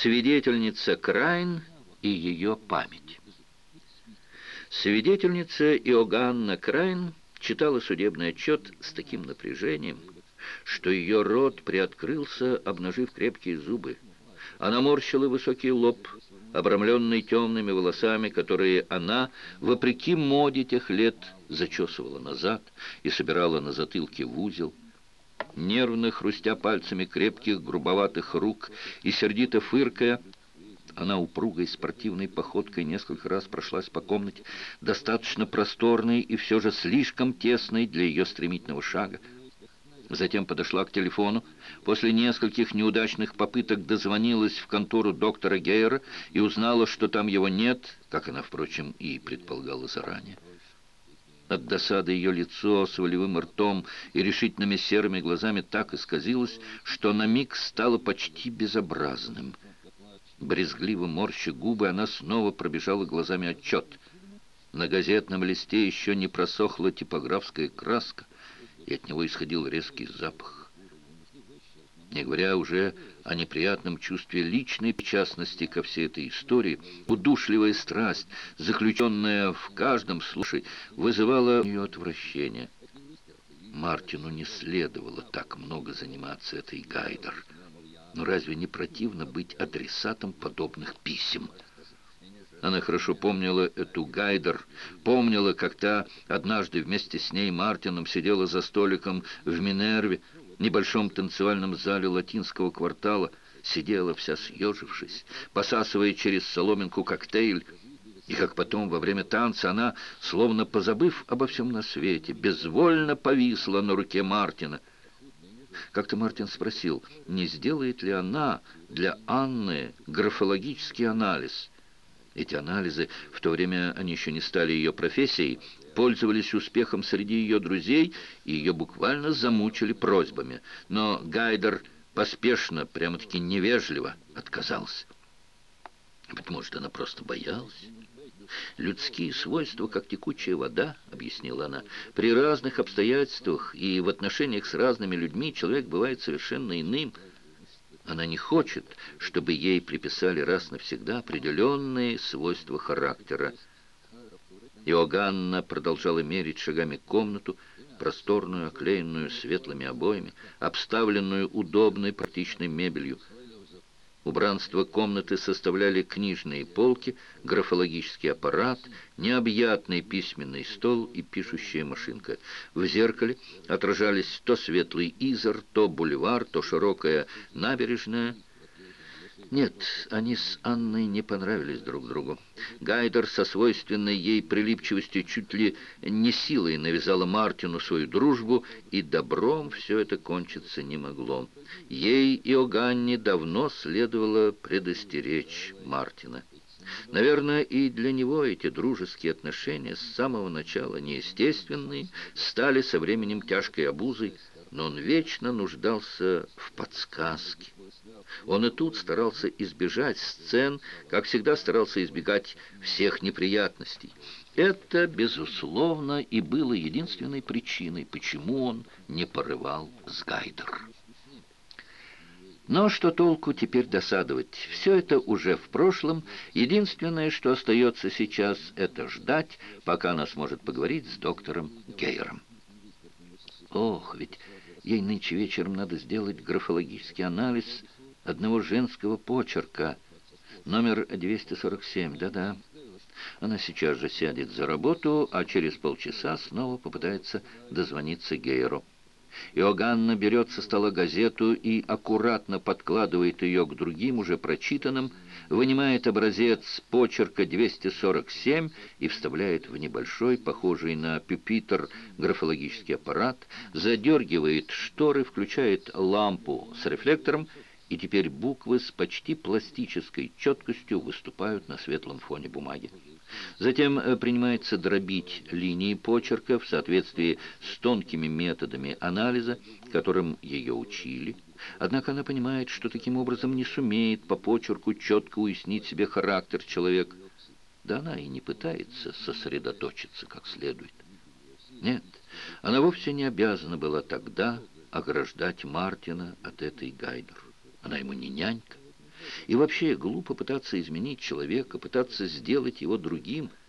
Свидетельница Крайн и ее память. Свидетельница Иоганна Крайн читала судебный отчет с таким напряжением, что ее рот приоткрылся, обнажив крепкие зубы. Она морщила высокий лоб, обрамленный темными волосами, которые она, вопреки моде тех лет, зачесывала назад и собирала на затылке в узел. Нервно хрустя пальцами крепких грубоватых рук и сердито фыркая, она упругой спортивной походкой несколько раз прошлась по комнате, достаточно просторной и все же слишком тесной для ее стремительного шага. Затем подошла к телефону. После нескольких неудачных попыток дозвонилась в контору доктора Гейера и узнала, что там его нет, как она, впрочем, и предполагала заранее. От досады ее лицо с волевым ртом и решительными серыми глазами так исказилось, что на миг стало почти безобразным. Брезгливо морща губы, она снова пробежала глазами отчет. На газетном листе еще не просохла типографская краска, и от него исходил резкий запах. Не говоря уже о неприятном чувстве личной причастности ко всей этой истории, удушливая страсть, заключенная в каждом случае, вызывала ее отвращение. Мартину не следовало так много заниматься этой Гайдер. Но разве не противно быть адресатом подобных писем? Она хорошо помнила эту Гайдер, помнила, как та однажды вместе с ней Мартином сидела за столиком в Минерве, небольшом танцевальном зале латинского квартала, сидела вся съежившись, посасывая через соломинку коктейль, и как потом во время танца она, словно позабыв обо всем на свете, безвольно повисла на руке Мартина. Как-то Мартин спросил, не сделает ли она для Анны графологический анализ – эти анализы, в то время они еще не стали ее профессией, пользовались успехом среди ее друзей и ее буквально замучили просьбами. Но Гайдер поспешно, прямо-таки невежливо отказался. Быть может, она просто боялась. «Людские свойства, как текучая вода», — объяснила она. «При разных обстоятельствах и в отношениях с разными людьми человек бывает совершенно иным». Она не хочет, чтобы ей приписали раз навсегда определенные свойства характера. Иоганна продолжала мерить шагами комнату, просторную, оклеенную светлыми обоями, обставленную удобной практичной мебелью. Убранство комнаты составляли книжные полки, графологический аппарат, необъятный письменный стол и пишущая машинка. В зеркале отражались то светлый изор, то бульвар, то широкая набережная – нет, они с Анной не понравились друг другу. Гайдер со свойственной ей прилипчивостью чуть ли не силой навязала Мартину свою дружбу, и добром все это кончиться не могло. Ей и Оганне давно следовало предостеречь Мартина. Наверное, и для него эти дружеские отношения с самого начала неестественные стали со временем тяжкой обузой, но он вечно нуждался в подсказке. Он и тут старался избежать сцен, как всегда старался избегать всех неприятностей. Это, безусловно, и было единственной причиной, почему он не порывал с Гайдер. Но что толку теперь досадовать? Все это уже в прошлом. Единственное, что остается сейчас, это ждать, пока она сможет поговорить с доктором Гейером. Ох, ведь ей нынче вечером надо сделать графологический анализ одного женского почерка. Номер 247, да-да. Она сейчас же сядет за работу, а через полчаса снова попытается дозвониться Гейеру. Иоганна берет со стола газету и аккуратно подкладывает ее к другим, уже прочитанным, вынимает образец почерка 247 и вставляет в небольшой, похожий на пюпитр, графологический аппарат, задергивает шторы, включает лампу с рефлектором, и теперь буквы с почти пластической четкостью выступают на светлом фоне бумаги. Затем э, принимается дробить линии почерка в соответствии с тонкими методами анализа, которым ее учили. Однако она понимает, что таким образом не сумеет по почерку четко уяснить себе характер человека. Да она и не пытается сосредоточиться как следует. Нет, она вовсе не обязана была тогда ограждать Мартина от этой Гайдер. Она ему не нянька. И вообще глупо пытаться изменить человека, пытаться сделать его другим –